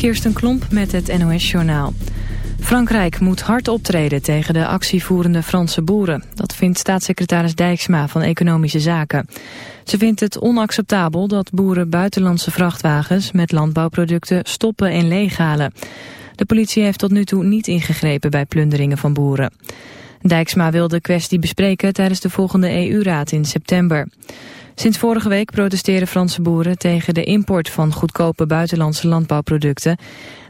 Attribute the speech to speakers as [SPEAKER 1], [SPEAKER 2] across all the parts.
[SPEAKER 1] Kirsten Klomp met het NOS-journaal. Frankrijk moet hard optreden tegen de actievoerende Franse boeren. Dat vindt staatssecretaris Dijksma van Economische Zaken. Ze vindt het onacceptabel dat boeren buitenlandse vrachtwagens met landbouwproducten stoppen en leeghalen. De politie heeft tot nu toe niet ingegrepen bij plunderingen van boeren. Dijksma wil de kwestie bespreken tijdens de volgende EU-raad in september. Sinds vorige week protesteren Franse boeren tegen de import van goedkope buitenlandse landbouwproducten.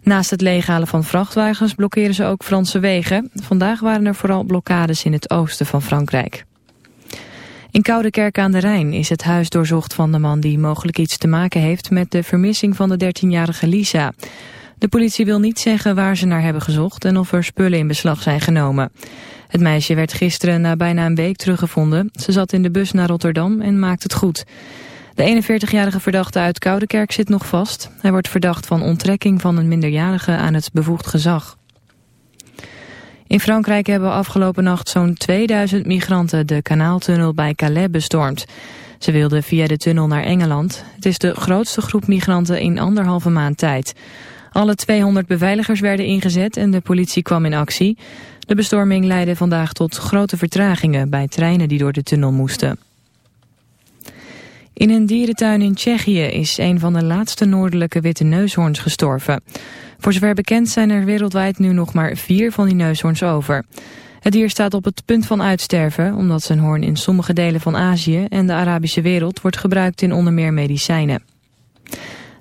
[SPEAKER 1] Naast het leeghalen van vrachtwagens blokkeren ze ook Franse wegen. Vandaag waren er vooral blokkades in het oosten van Frankrijk. In Koudekerk aan de Rijn is het huis doorzocht van de man die mogelijk iets te maken heeft met de vermissing van de 13-jarige Lisa. De politie wil niet zeggen waar ze naar hebben gezocht en of er spullen in beslag zijn genomen. Het meisje werd gisteren na bijna een week teruggevonden. Ze zat in de bus naar Rotterdam en maakt het goed. De 41-jarige verdachte uit Koudekerk zit nog vast. Hij wordt verdacht van onttrekking van een minderjarige aan het bevoegd gezag. In Frankrijk hebben afgelopen nacht zo'n 2000 migranten de kanaaltunnel bij Calais bestormd. Ze wilden via de tunnel naar Engeland. Het is de grootste groep migranten in anderhalve maand tijd. Alle 200 beveiligers werden ingezet en de politie kwam in actie. De bestorming leidde vandaag tot grote vertragingen bij treinen die door de tunnel moesten. In een dierentuin in Tsjechië is een van de laatste noordelijke witte neushoorns gestorven. Voor zover bekend zijn er wereldwijd nu nog maar vier van die neushoorns over. Het dier staat op het punt van uitsterven omdat zijn hoorn in sommige delen van Azië en de Arabische wereld wordt gebruikt in onder meer medicijnen.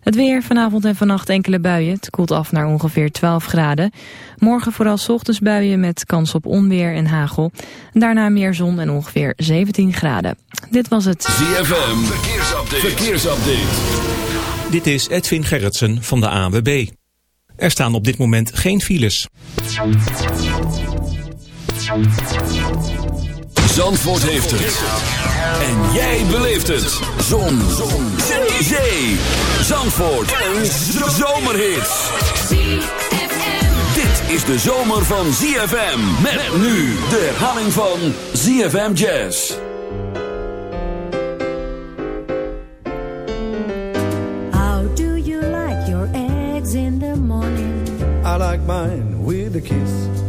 [SPEAKER 1] Het weer, vanavond en vannacht enkele buien. Het koelt af naar ongeveer 12 graden. Morgen vooral ochtends buien met kans op onweer en hagel. Daarna meer zon en ongeveer 17 graden. Dit was het
[SPEAKER 2] ZFM, verkeersupdate. verkeersupdate.
[SPEAKER 3] Dit is Edwin Gerritsen van de AWB. Er staan op dit moment geen files.
[SPEAKER 2] Zandvoort heeft het. En jij beleeft het. Zon. Zon. Zee. Zee. Zandvoort. Een zomerhit. Dit is de zomer van ZFM. Met nu de herhaling van ZFM Jazz.
[SPEAKER 4] How do you like your eggs in the morning?
[SPEAKER 5] I like mine with a kiss.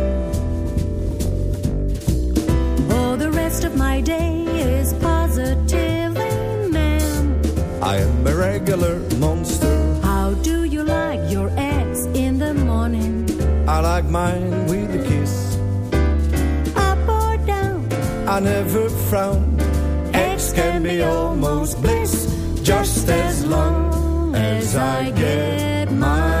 [SPEAKER 5] I am a regular monster.
[SPEAKER 4] How do you like your eggs in the morning?
[SPEAKER 5] I like mine with a kiss.
[SPEAKER 4] Up or down?
[SPEAKER 5] I never frown. Eggs can be almost bliss, just as long as I get my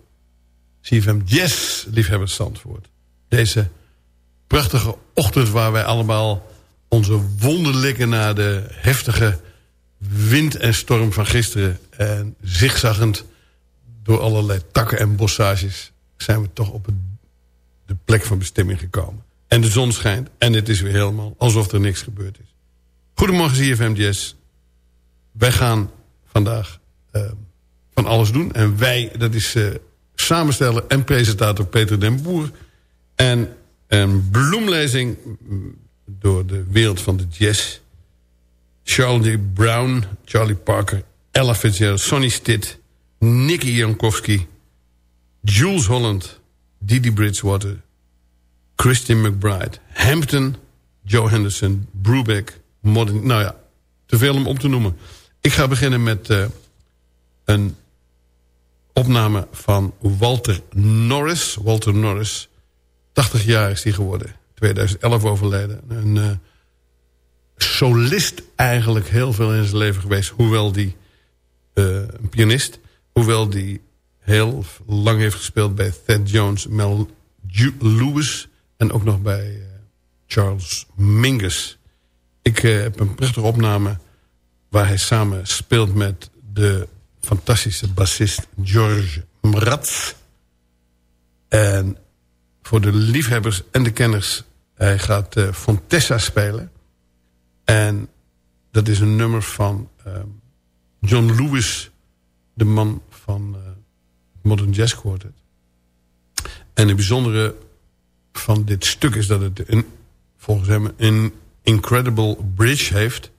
[SPEAKER 6] ZFM Yes, liefhebbers Zandvoort. Deze prachtige ochtend waar wij allemaal onze wonden likken... na de heftige wind en storm van gisteren. En zigzaggend door allerlei takken en bossages... zijn we toch op de plek van bestemming gekomen. En de zon schijnt en het is weer helemaal alsof er niks gebeurd is. Goedemorgen ZFM Yes. Wij gaan vandaag eh, van alles doen. En wij, dat is eh, samensteller en presentator Peter den Boer. En een bloemlezing door de wereld van de jazz. Charlie Brown, Charlie Parker, Ella Fitzgerald, Sonny Stitt... Nicky Jankowski, Jules Holland, Didi Bridgewater... Christian McBride, Hampton, Joe Henderson, Brubeck, Modern... Nou ja, te veel om op te noemen. Ik ga beginnen met eh, een opname van Walter Norris. Walter Norris, 80 jaar is hij geworden. 2011 overleden. Een eh, solist eigenlijk heel veel in zijn leven geweest. Hoewel die eh, een pianist. Hoewel die heel lang heeft gespeeld bij Thad Jones, Mel Lewis... en ook nog bij eh, Charles Mingus. Ik heb een prachtige opname waar hij samen speelt met de fantastische bassist George Mraz. En voor de liefhebbers en de kenners, hij gaat eh, Fontessa spelen. En dat is een nummer van ehm, John Lewis, de man van eh, Modern Jazz Quartet. En het bijzondere van dit stuk is dat het een, volgens hem een incredible bridge heeft.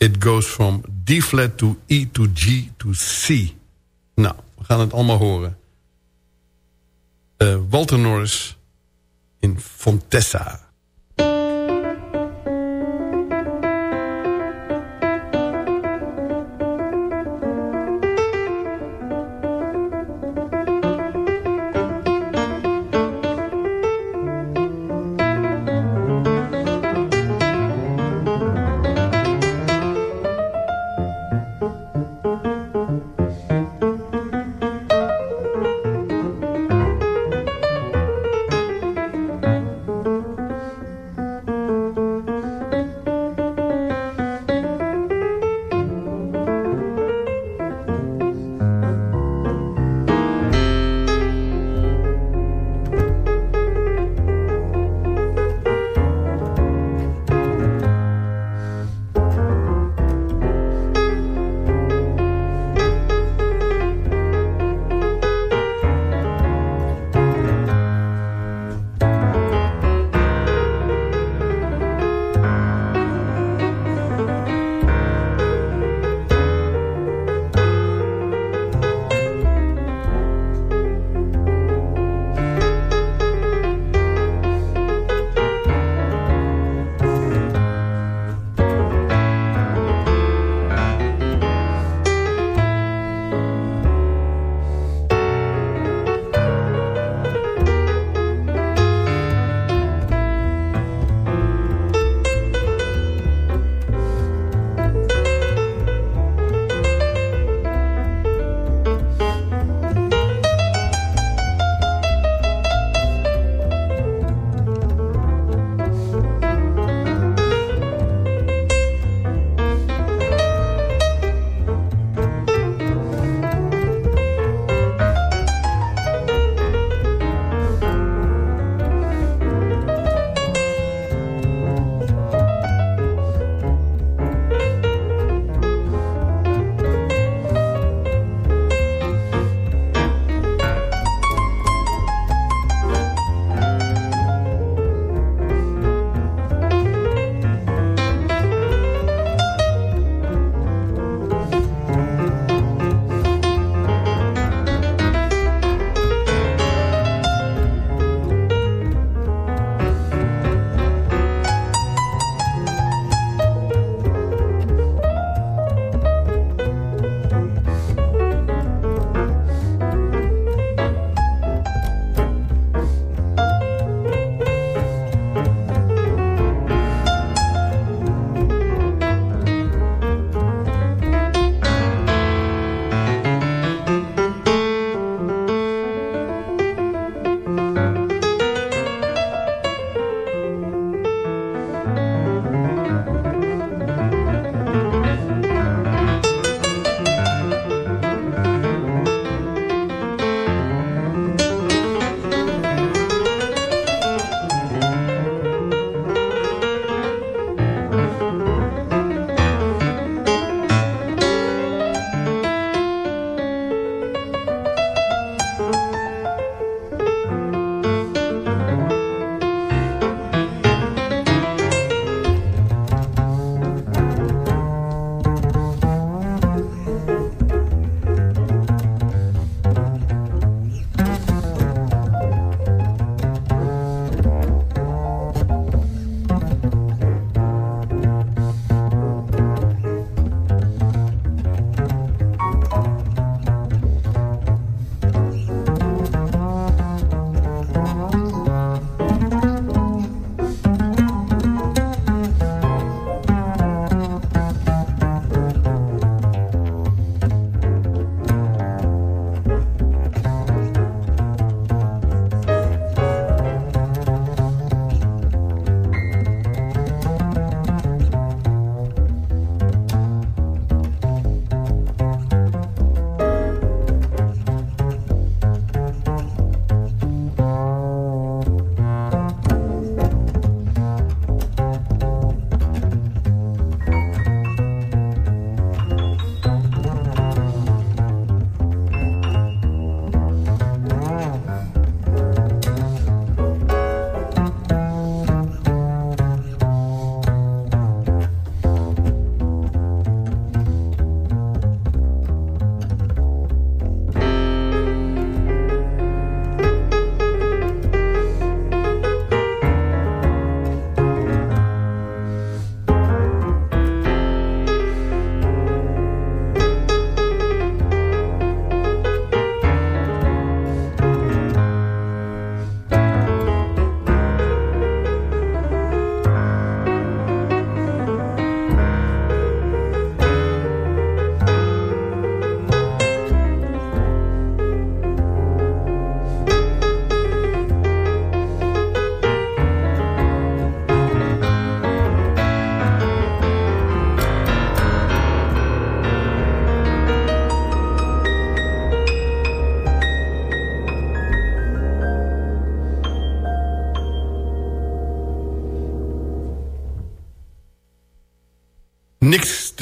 [SPEAKER 6] It goes from D flat to E to G to C. Nou, we gaan het allemaal horen. Eh, Walter Norris in Fontessa.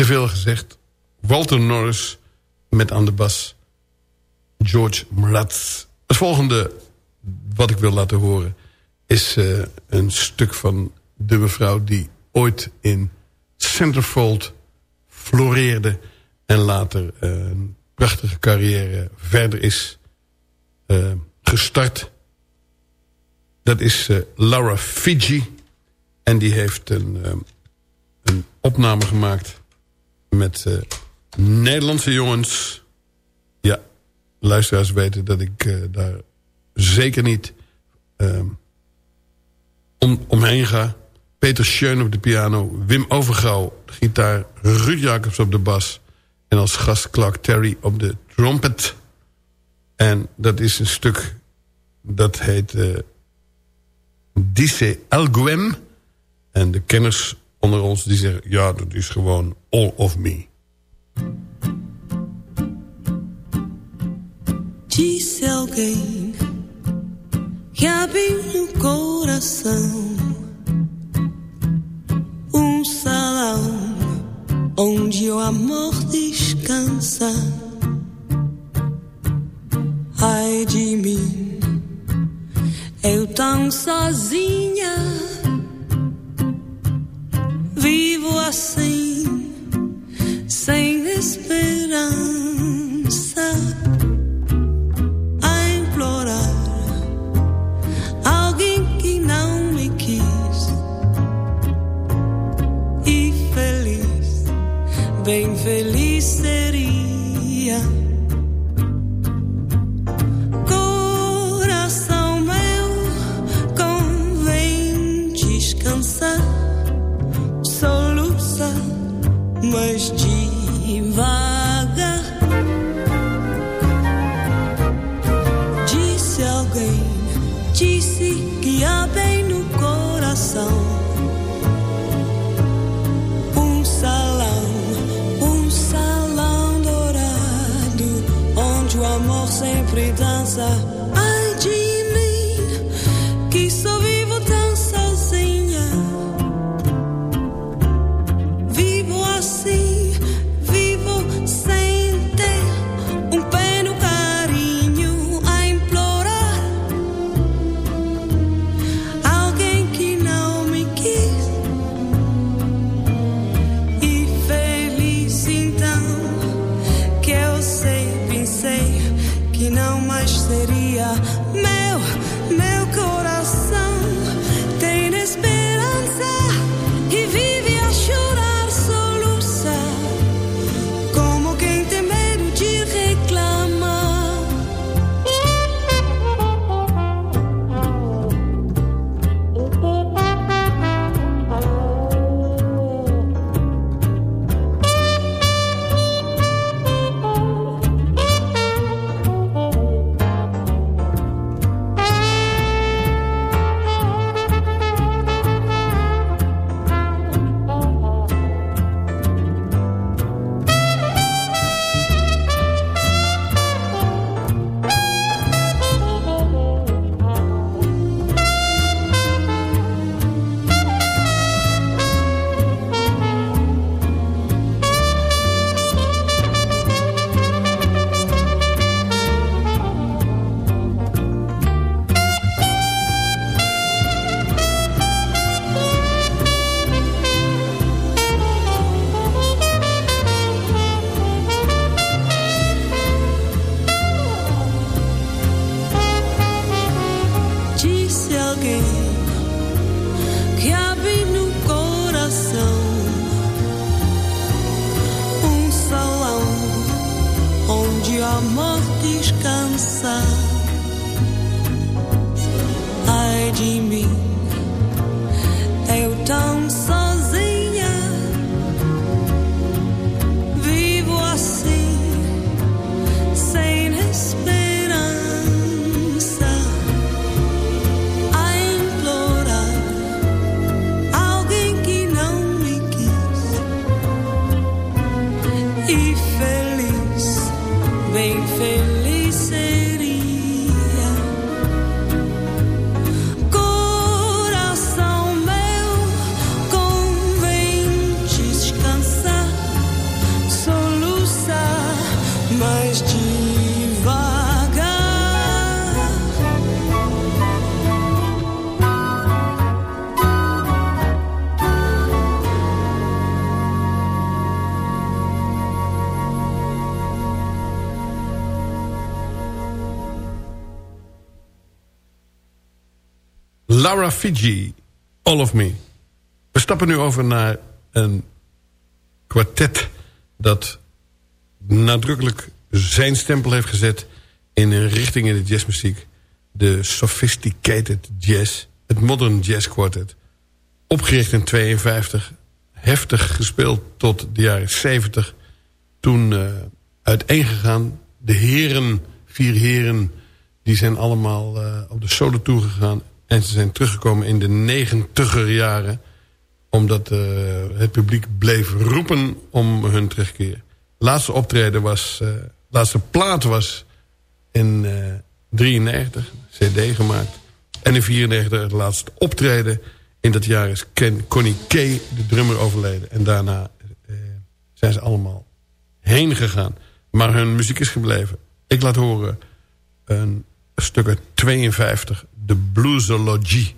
[SPEAKER 6] Veel gezegd. Walter Norris met aan de bas George Mraz. Het volgende wat ik wil laten horen is uh, een stuk van de mevrouw die ooit in Centerfold floreerde... en later uh, een prachtige carrière verder is uh, gestart. Dat is Laura Fiji. En die heeft een, een opname gemaakt met Nederlandse jongens. Ja, luisteraars weten dat ik daar zeker niet om, omheen ga. Peter Schön op de piano, Wim Overgouw gitaar, Ruud Jacobs op de bas... en als gast Clark Terry op de trompet. En dat is een stuk dat heet uh, Dice Alguem. En de kenners onder ons die zeggen... ja, dat is gewoon All of Me.
[SPEAKER 7] Dice alguém que abre no coração um salão onde o amor descansa. Ai de mim, eu tão sozinha, vivo assim,
[SPEAKER 6] Laura Fiji, All of Me. We stappen nu over naar een kwartet... dat nadrukkelijk zijn stempel heeft gezet... in een richting in de jazzmuziek. De sophisticated jazz. Het modern jazz quartet. Opgericht in 52. Heftig gespeeld tot de jaren 70. Toen uh, uiteengegaan. De heren, vier heren... die zijn allemaal uh, op de solo toegegaan. En ze zijn teruggekomen in de negentiger jaren omdat uh, het publiek bleef roepen om hun terugkeer. Laatste optreden was... Uh, laatste plaat was in uh, 93, cd gemaakt. En in 94 het laatste optreden. In dat jaar is Ken, Connie Kay, de drummer, overleden. En daarna zijn ze allemaal heen gegaan. Maar hun muziek is gebleven. Ik laat horen een stuk 52, de Bluesology.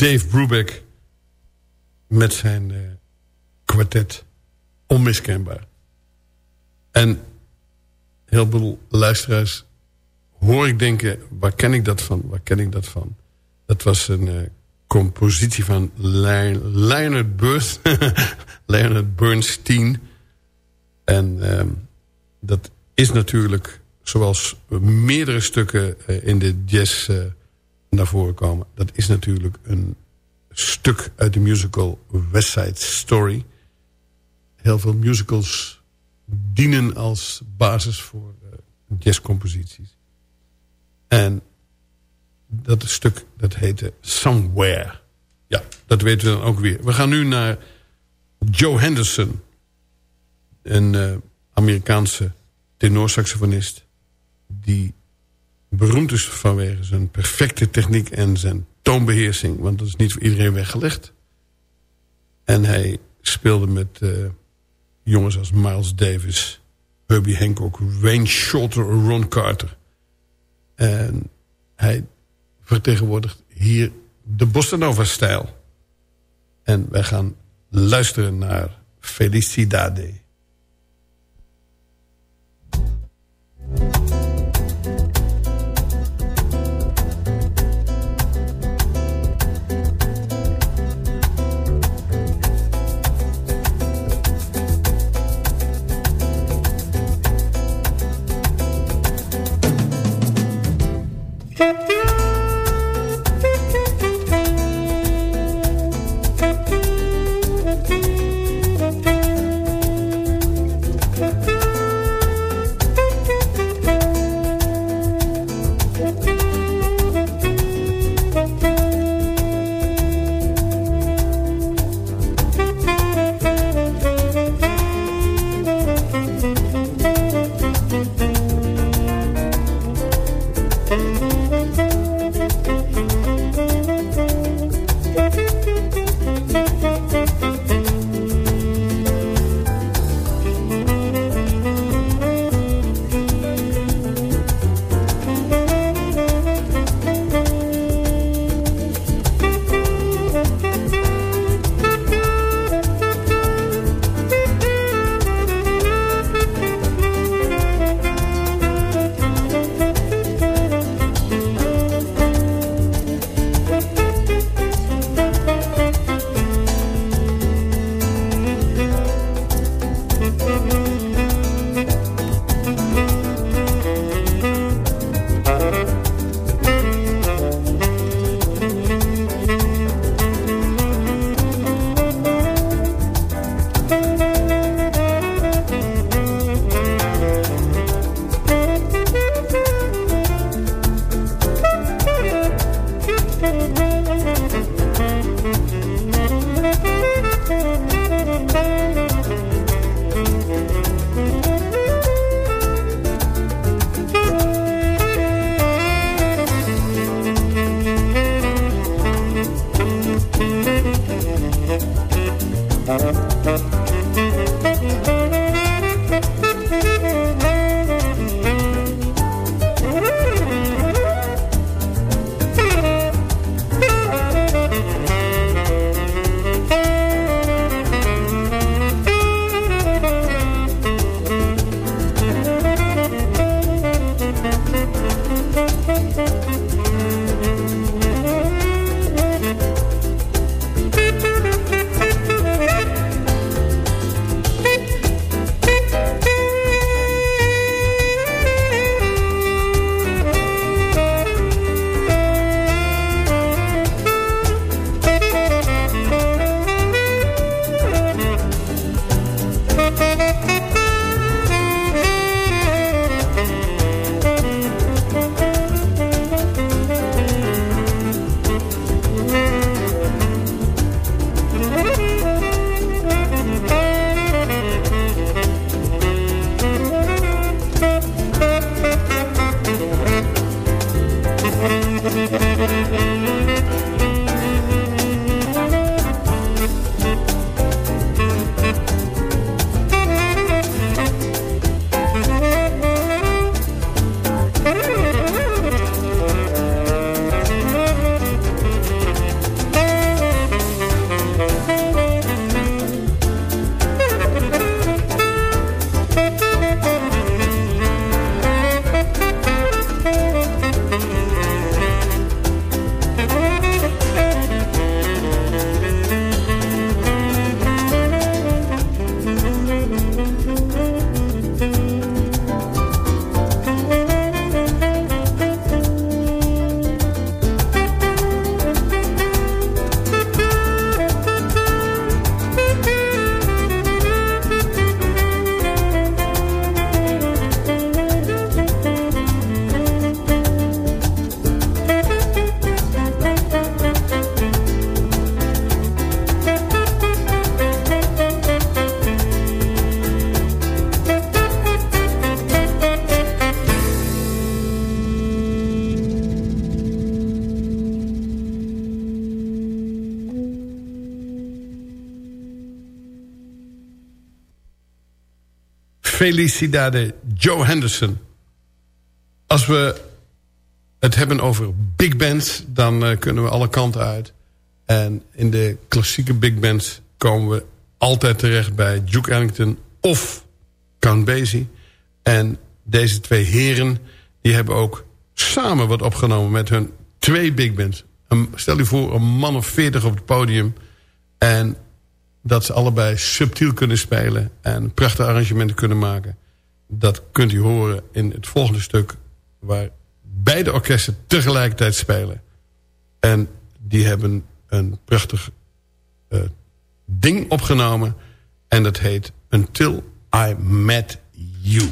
[SPEAKER 6] Dave Brubeck met zijn uh, kwartet. Onmiskenbaar. En heel veel luisteraars hoor ik denken... waar ken ik dat van? Waar ken ik dat van? Dat was een uh, compositie van Leonard, Leonard Bernstein. En uh, dat is natuurlijk, zoals meerdere stukken uh, in de jazz naar voren komen... dat is natuurlijk een stuk uit de musical West Side Story. Heel veel musicals dienen als basis voor uh, jazzcomposities. En dat stuk dat heette Somewhere. Ja, dat weten we dan ook weer. We gaan nu naar Joe Henderson. Een uh, Amerikaanse tenorsaxofonist... die beroemd is vanwege zijn perfecte techniek en zijn toonbeheersing. Want dat is niet voor iedereen weggelegd. En hij speelde met uh, jongens als Miles Davis, Herbie Hancock, Wayne Shorter, Ron Carter. En hij vertegenwoordigt hier de Bossa Nova-stijl. En wij gaan luisteren naar Felicidade. Felicidade Joe Henderson. Als we het hebben over big bands, dan uh, kunnen we alle kanten uit. En in de klassieke big bands komen we altijd terecht bij Duke Ellington of Count Basie. En deze twee heren die hebben ook samen wat opgenomen met hun twee big bands. stel je voor een man of veertig op het podium. En dat ze allebei subtiel kunnen spelen. En prachtige arrangementen kunnen maken. Dat kunt u horen in het volgende stuk. Waar beide orkesten tegelijkertijd spelen. En die hebben een prachtig uh, ding opgenomen. En dat heet Until I Met You.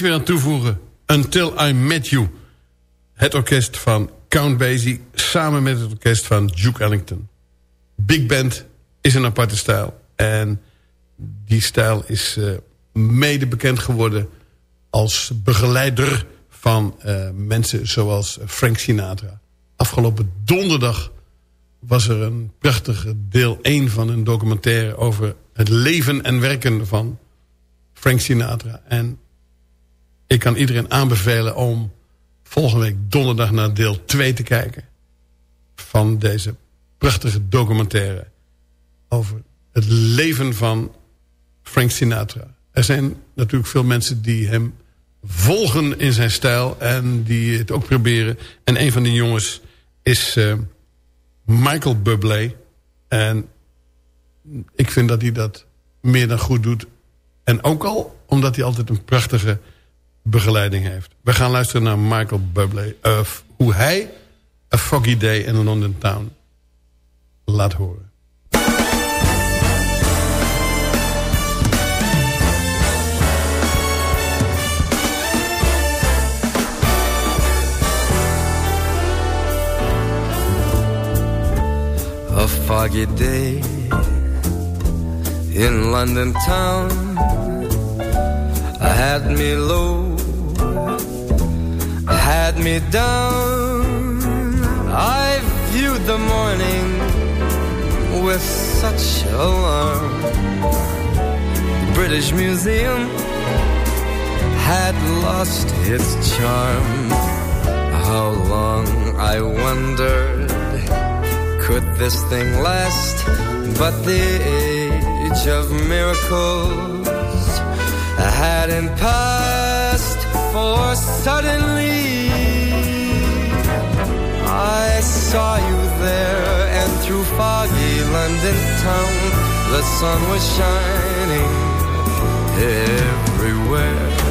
[SPEAKER 6] Niks meer aan toevoegen. Until I Met You. Het orkest van Count Basie samen met het orkest van Duke Ellington. Big Band is een aparte stijl. En die stijl is uh, mede bekend geworden als begeleider van uh, mensen zoals Frank Sinatra. Afgelopen donderdag was er een prachtige deel 1 van een documentaire... over het leven en werken van Frank Sinatra. En ik kan iedereen aanbevelen om volgende week donderdag naar deel 2 te kijken. Van deze prachtige documentaire over het leven van Frank Sinatra. Er zijn natuurlijk veel mensen die hem volgen in zijn stijl en die het ook proberen. En een van die jongens is uh, Michael Bublé. En ik vind dat hij dat meer dan goed doet. En ook al omdat hij altijd een prachtige begeleiding heeft. We gaan luisteren naar Michael Bublé. Uh, hoe hij A Foggy Day in London Town laat horen.
[SPEAKER 8] A foggy day in London town had me low had me down. I viewed the morning with such alarm. British Museum had lost its charm. How long, I wondered, could this thing last? But the age of miracles hadn't passed, for suddenly I saw you there, and through foggy London town, the sun was shining everywhere.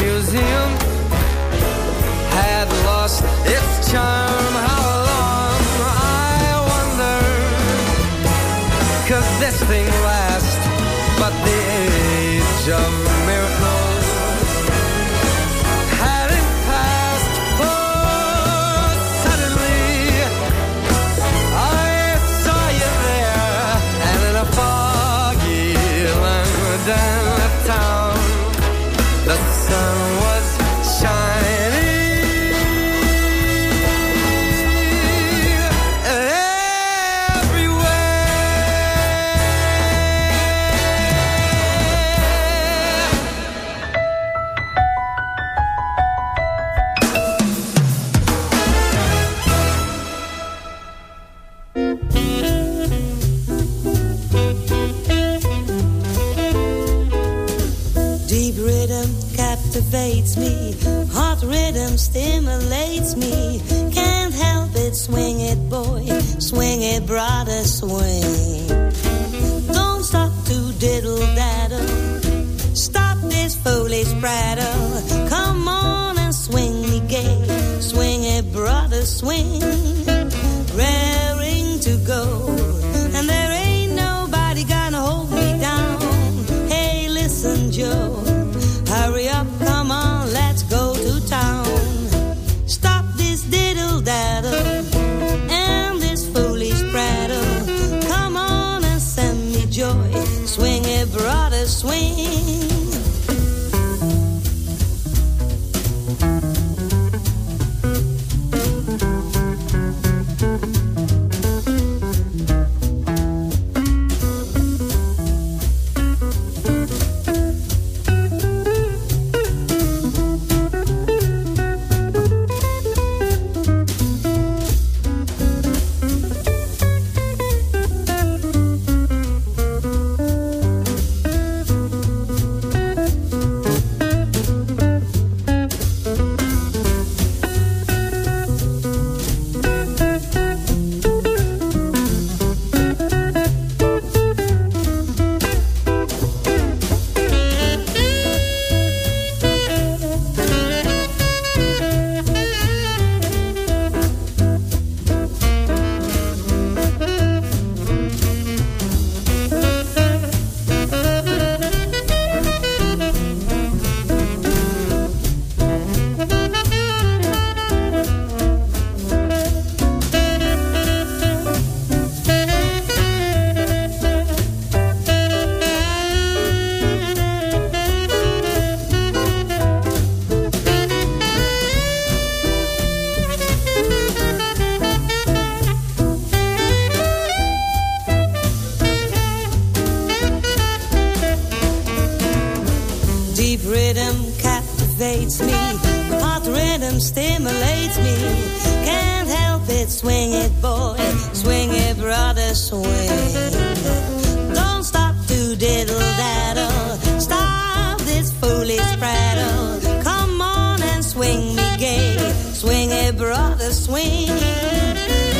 [SPEAKER 8] Museum had lost its charm. How long I wondered could this thing last? But the age of
[SPEAKER 7] rhythm captivates me. Hot rhythm stimulates me. Can't help it, swing it, boy. Swing it, brother, swing. Don't stop to diddle daddle. Stop this foolish prattle. Come on and swing me gay. Swing it, brother, swing.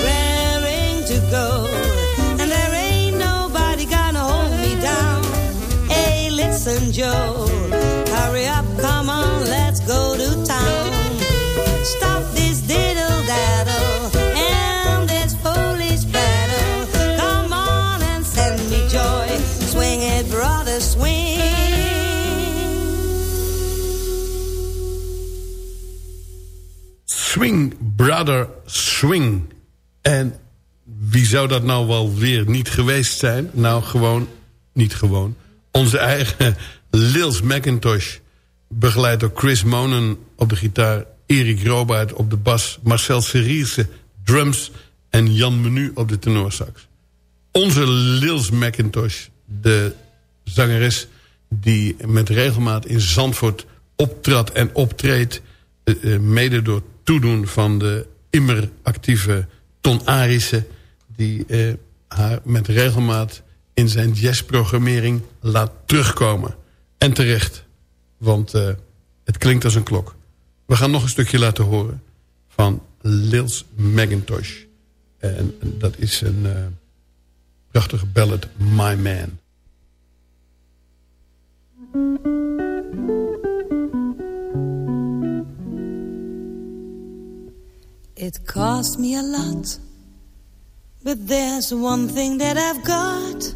[SPEAKER 7] Raring to go. And there ain't nobody gonna hold me down. Hey, listen, Joe.
[SPEAKER 6] Zou dat nou wel weer niet geweest zijn? Nou, gewoon, niet gewoon. Onze eigen Lils McIntosh. Begeleid door Chris Monen op de gitaar. Erik Robaert op de bas. Marcel Serierse drums. En Jan Menu op de tenorsax. Onze Lils McIntosh, de zangeres... die met regelmaat in Zandvoort optrad en optreedt... eh, eh, mede door toedoen van de immer actieve Ton Arissen... die eh, haar met regelmaat in zijn jazzprogrammering laat terugkomen. En terecht, want eh, het klinkt als een klok. We gaan nog een stukje laten horen van Lils McIntosh. En dat is een eh, prachtige ballad, My Man.
[SPEAKER 7] It cost me a lot, but there's one thing that I've got.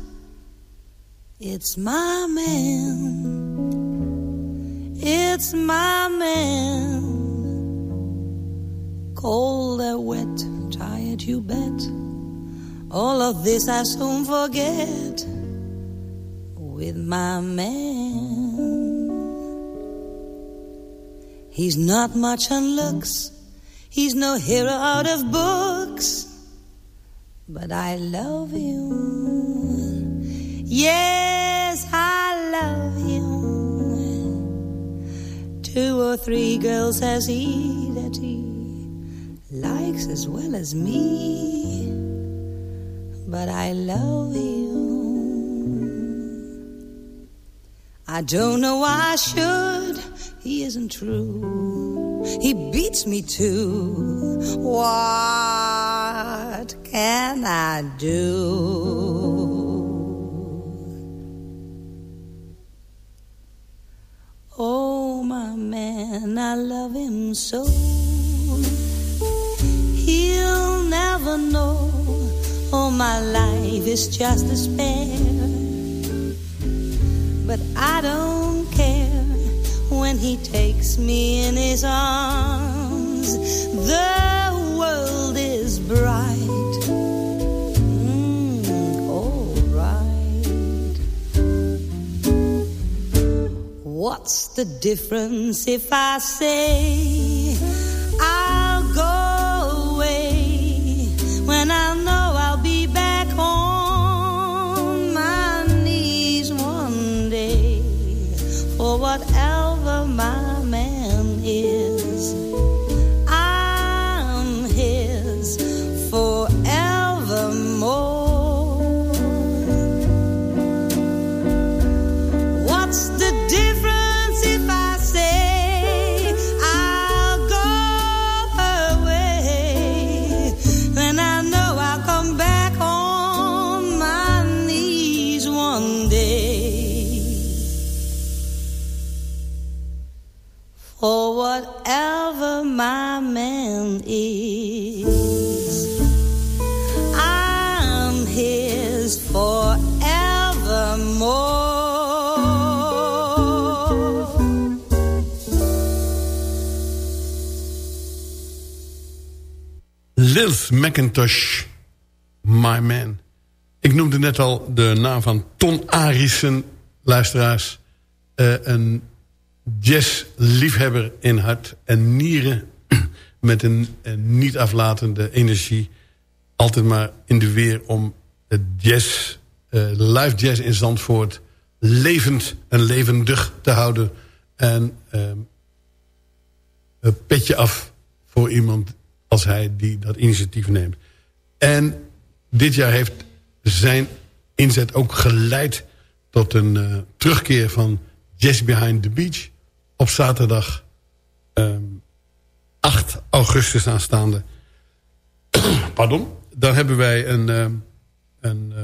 [SPEAKER 7] It's my man. It's my man. Cold or wet, tired you bet. All of this I soon forget with my man. He's not much on looks. He's no hero out of books. But I love you. Yes, I love you. Two or three girls has he that he likes as well as me. But I love you. I don't know why I should. He isn't true. He beats me too. What can I do? Oh, my man, I love him so. He'll never know. Oh, my life is just a spare. But I don't care when he takes me in his arms. The world is bright. Mm, all right. What's the difference if I say I'll go away when I
[SPEAKER 6] Lils McIntosh, My Man. Ik noemde net al de naam van Ton Arissen, luisteraars. Eh, een jazzliefhebber in hart en nieren... met een, niet aflatende energie. Altijd maar in de weer om het jazz, eh, live jazz in Zandvoort... levend en levendig te houden. En ehm, een petje af voor iemand als hij die dat initiatief neemt. En dit jaar heeft zijn inzet ook geleid tot een uh, terugkeer van Jazz Behind the Beach op zaterdag um, 8 augustus aanstaande. Pardon. Dan hebben wij een, uh, een uh,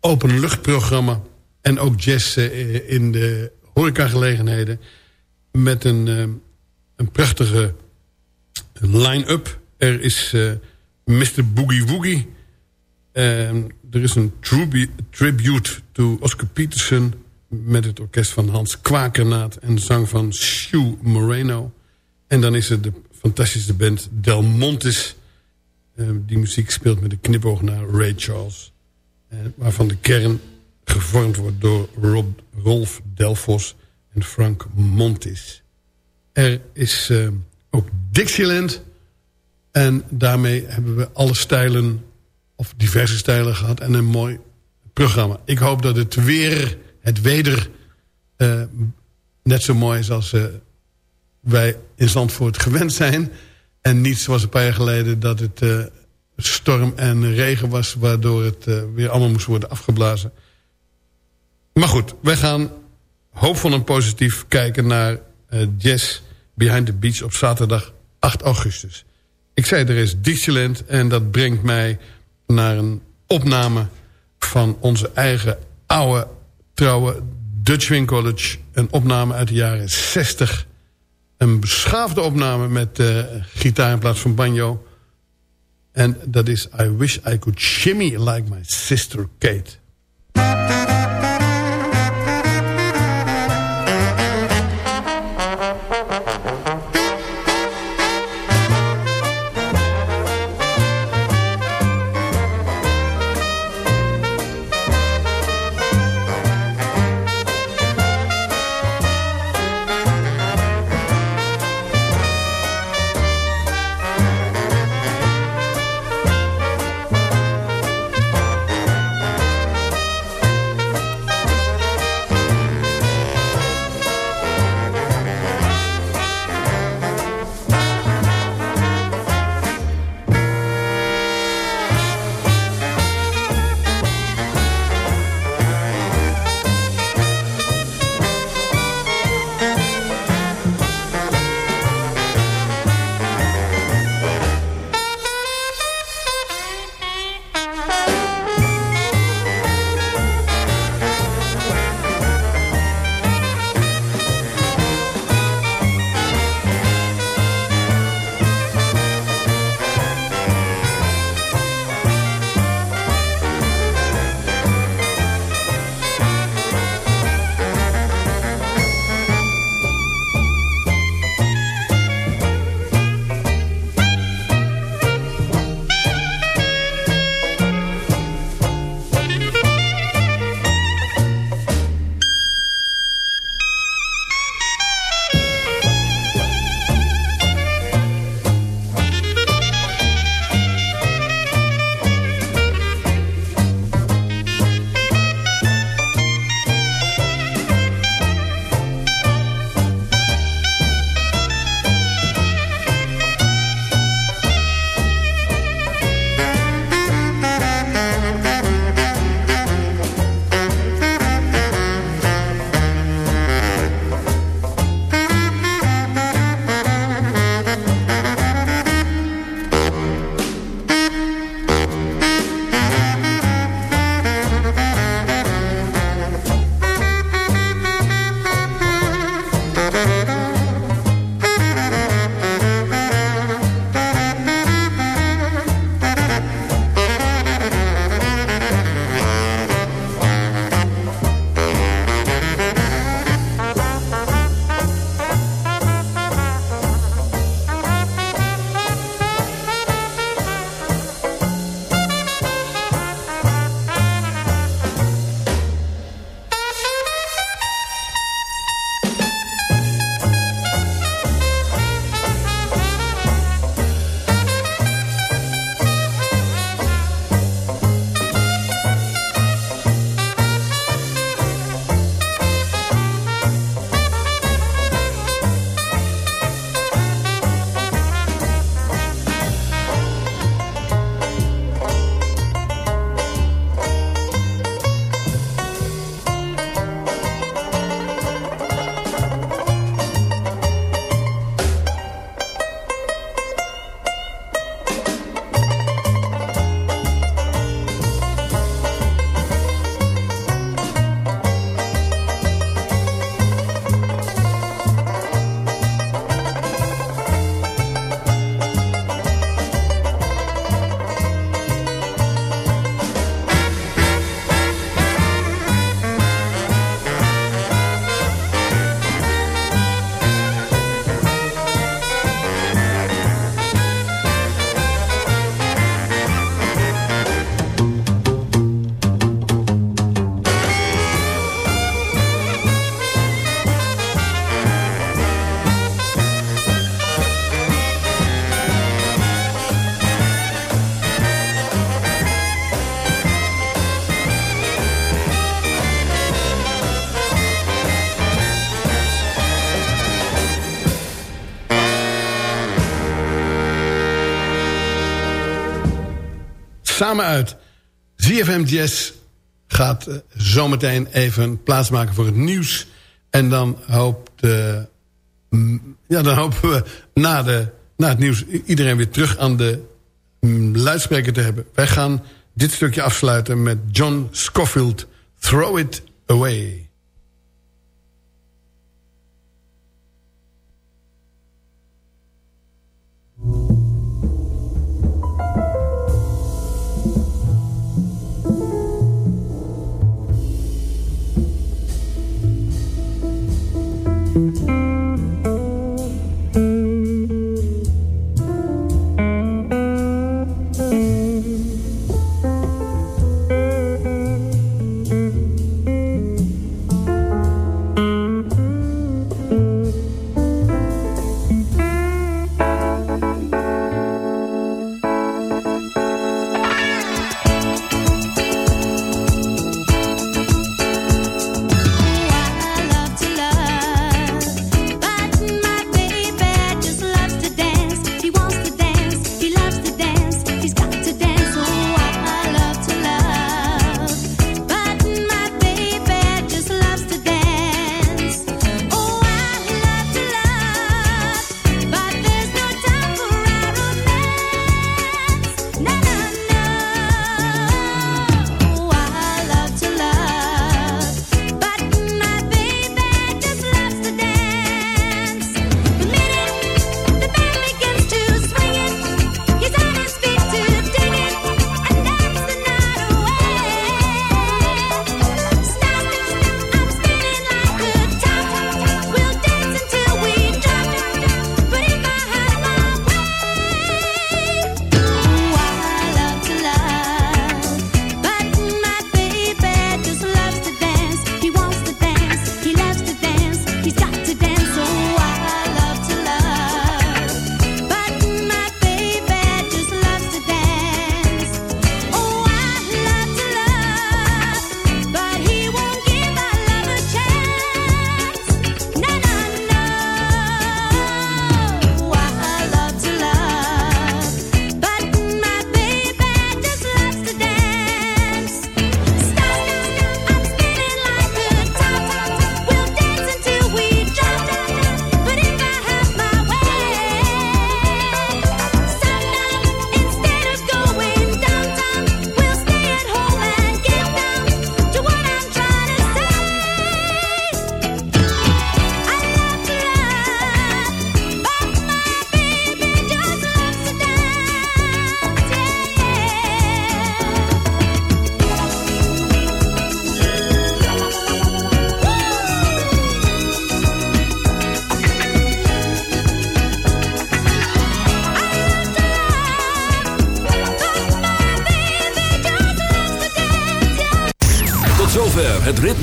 [SPEAKER 6] openluchtprogramma en ook jazz uh, in de horecagelegenheden met een, een prachtige line-up. Er is Mr. Boogie Woogie. er is een tribute to Oscar Peterson met het orkest van Hans Kwakernaat en de zang van Sue Moreno. En dan is er de fantastische band Del Montes... die muziek speelt met een knipoog naar Ray Charles. waarvan de kern gevormd wordt door Rob, Rolf Delfos en Frank Montis. Er is uh, ook Dixieland. En daarmee hebben we alle stijlen, of diverse stijlen gehad... en een mooi programma. Ik hoop dat het weer, het weder... Uh, net zo mooi is als uh, wij in Zandvoort gewend zijn. En niet zoals een paar jaar geleden dat het storm en regen was... waardoor het weer allemaal moest worden afgeblazen. Maar goed, wij gaan hoopvol en positief kijken naar Jazz Behind the Beach op zaterdag 8 augustus. Ik zei er is Dixieland en dat brengt mij naar een opname van onze eigen oude trouwe Dutch Wing College. Een opname uit de jaren 60. Een beschaafde opname met uh, gitaar in plaats van banjo. En dat is I Wish I Could Shimmy Like My Sister Kate.
[SPEAKER 7] Samen uit. ZFM Jazz gaat uh, zometeen even plaatsmaken voor het nieuws. En dan, hoopt, uh, ja, dan hopen we na, de, na het nieuws iedereen weer terug aan de um, luidspreker te hebben. Wij gaan dit stukje afsluiten met John Scofield, Throw It Away.